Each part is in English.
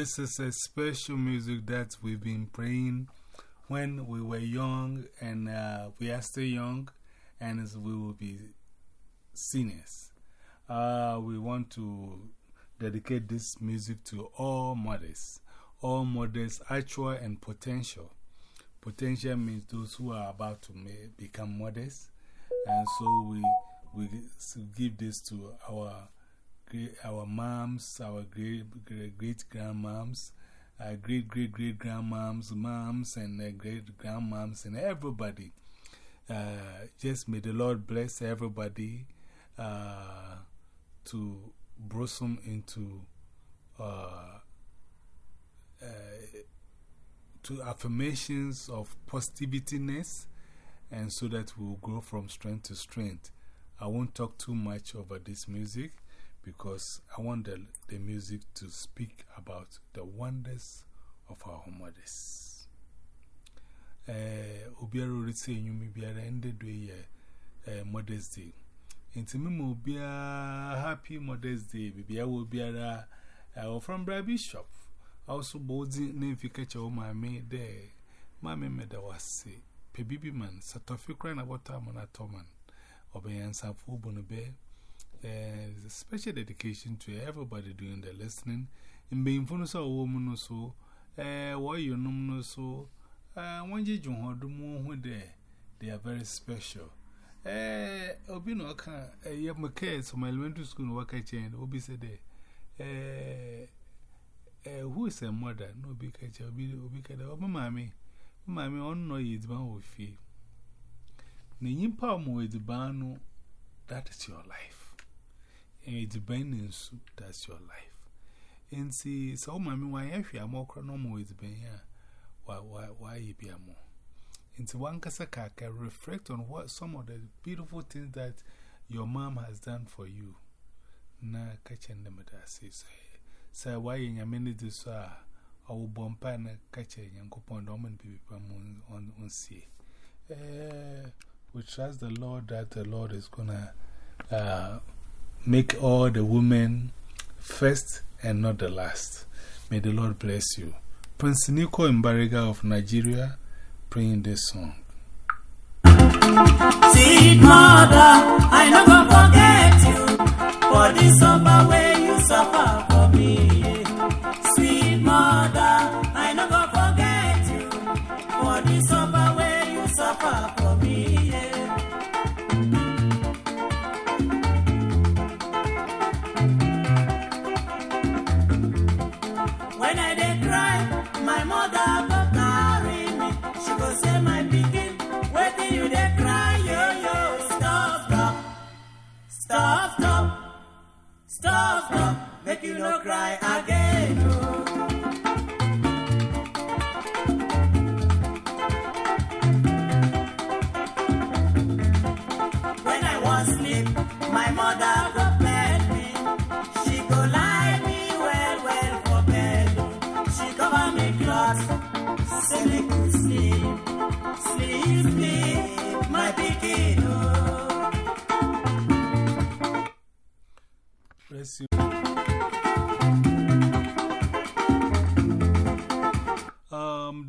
This is a special music that we've been playing when we were young and uh, we are still young and we will be seniors. Uh, we want to dedicate this music to all mothers, all mothers, actual and potential. Potential means those who are about to become mothers, and so we, we give this to our our moms, our great great, great grandmoms, great great great grandmoms, moms, and uh, great grandmoms, and everybody. Uh, just may the Lord bless everybody uh, to blossom into uh, uh, to affirmations of positivityness, and so that we will grow from strength to strength. I won't talk too much over this music because I want the, the music to speak about the wonders of our mothers. Obiara already say you may be ended with Mother's Day. Into me, will be a happy Mother's Day. Baby, I will be a from Brad Bishop. Also, bolding name if you catch your mammy there. Mammy made a was say, Pebibi man, Satofi crying about time on a toman. Obeyan Safu Bonabe. Uh, special dedication to everybody doing the listening. In being for so woman or so, why you know so, uh, when you join her, do more there, they are very special. Obino can, uh, you have my kids from elementary school, work I chain, Obi said, eh, eh, who is a mother? No big catcher, Obi, Obi, oh, mammy, mammy, on no, it's bound with fee. Nin palm with the bano, that is your life. And it's been soup, that's your life. And see, so, mammy, why have you a more chronomo with Ben Into one casaka can reflect on what some of the beautiful things that your mom has done for you. Na catching them at us, say, say, why in your minute this, uh, I will bump and catch a young coupon dominant people on, on, sea. Eh, we trust the Lord that the Lord is gonna uh, make all the women first and not the last. May the Lord bless you. Prince Nico Mbarga of Nigeria praying this song. Mother, no cry again. When I was sleep, my mother go me. She go lie me well, well. She cover me cloth, me sleep, sleep, sleep, my. Oh. You.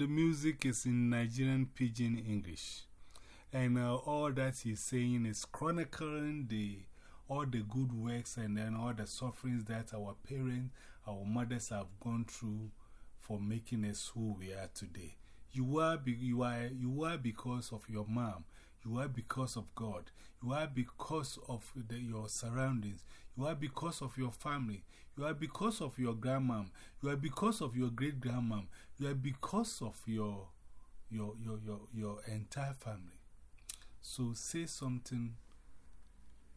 The music is in Nigerian Pidgin English. And uh, all that he's saying is chronicling the, all the good works and then all the sufferings that our parents, our mothers have gone through for making us who we are today. You are, be, you, are, you are because of your mom. You are because of God. You are because of the, your surroundings. You are because of your family. You are because of your grandmom. You are because of your great grandmom. You are because of your, your, your, your, your entire family. So say something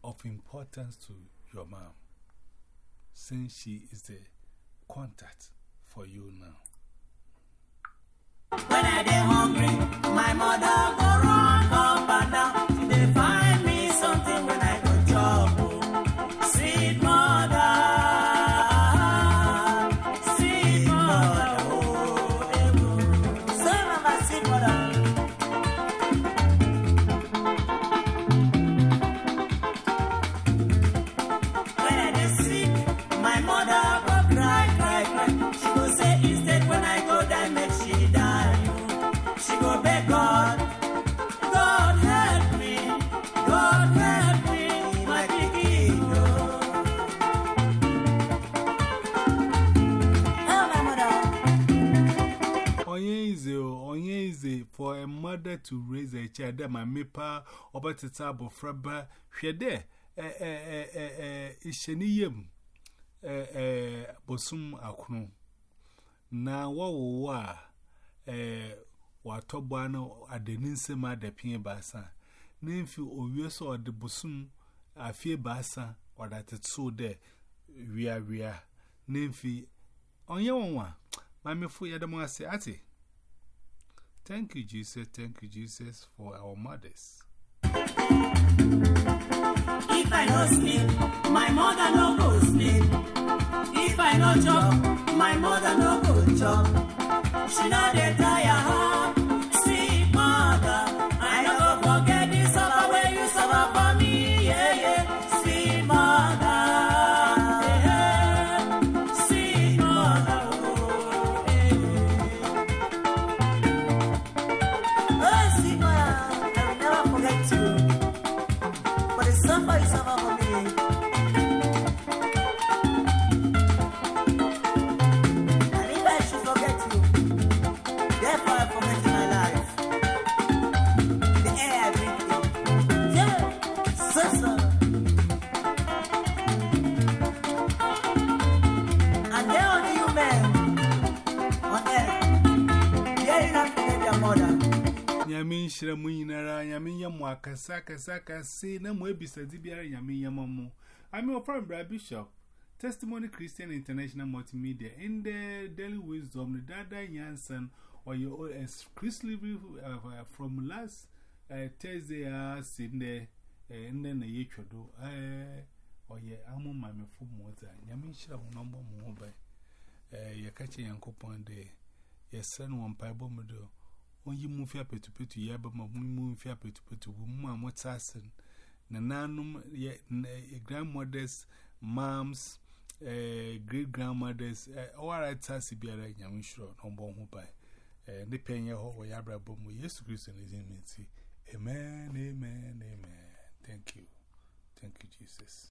of importance to your mom, since she is the contact for you now. When I get hungry, my mother go mother to raise a child, then my mepa, over the table for ba, she there, eh, eh, eh, eh, eh, isheniyem, eh, eh, bosum akunu. Na wa wa, eh, watobano adeninse ma de pin basa. Nimfi owiese or the bosum afie basa or that it's so there. We are, we are. Nimfi, on your one. Mammy, for Yadamo, say, Ati. Thank you, Jesus. Thank you, Jesus, for our mothers. If I no sleep, my mother no go sleep. If I no chop, my mother no go chop. She no dey tire Yamin Shramunara, Yamin Yamwa, Kasaka, Saka, say no more beside Dibia, Yamin Yamamu. I'm your friend, Brad Bishop. Testimony Christian International Multimedia in the Daily Wisdom, the Dada Yansen, or your exclusively from last Thursday, I seen there, and then a year do. Or ye, I'm on my full mother. Yamin Shram number more by your catching Uncle Ponde. Yes, son, one pipe meadow. When you move your petu petu, ya but my move your petu petu, woman, what's assassin. Nananum, grandmothers, moms, great grandmothers, all right, Tassi be a young sure, no born who by. And the penny ho, Yabra Bomu, yes, Christian is in Amen, amen, amen. Thank you. Thank you, Jesus.